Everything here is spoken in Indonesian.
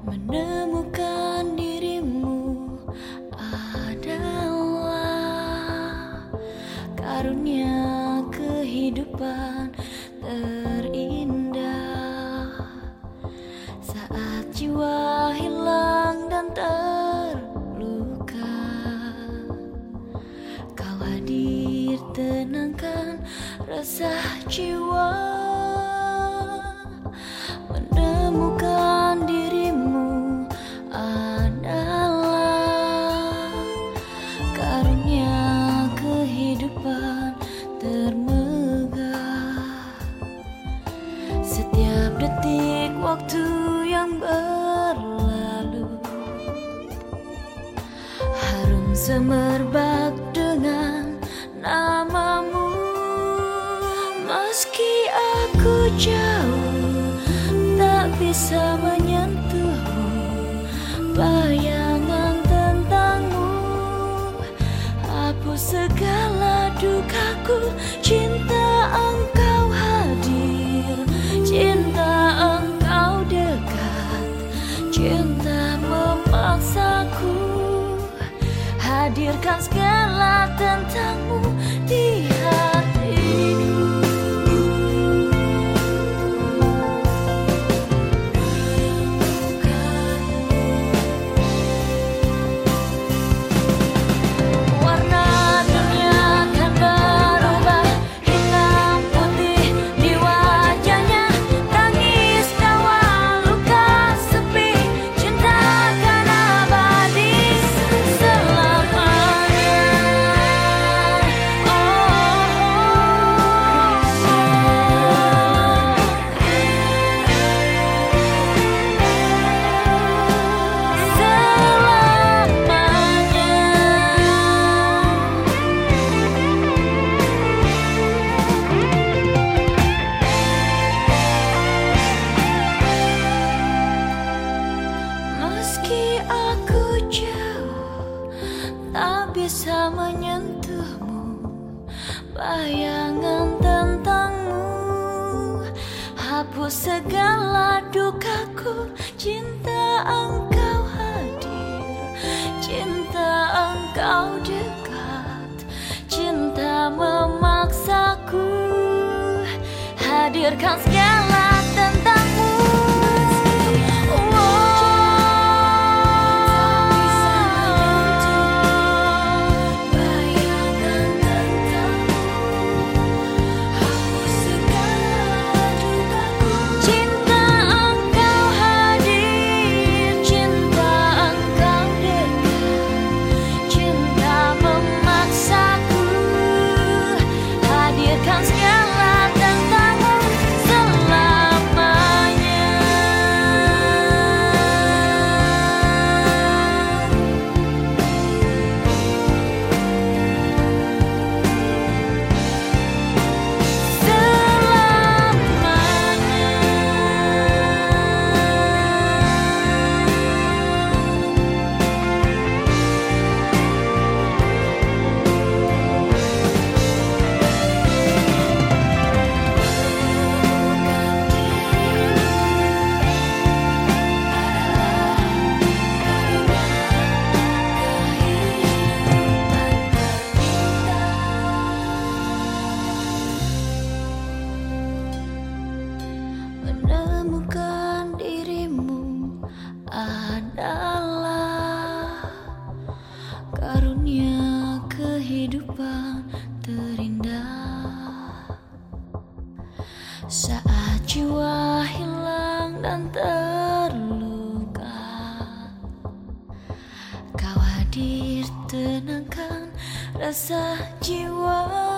Menemukan dirimu adalah karunia kehidupan terindah. Saat jiwa hilang dan terluka Kau hadir tenangkan resah jiwa semerbak dengan namamu. Meski aku jauh tak bisa menyentuhmu. Bayangan tentangmu Hapus segala dukaku. Cinta engkau hadir Cinta engkau dekat. Cinta memaksaku Hadirkan segala tentangmu di hatiku Meski aku jauh Tak bisa menyentuhmu. Bayangan tentangmu Hapus segala dukaku. Cinta engkau hadir Cinta engkau dekat. Cinta memaksaku Hadirkan segala kehidupan terindah. Saat jiwa hilang dan terluka Kau hadir tenangkan rasa jiwa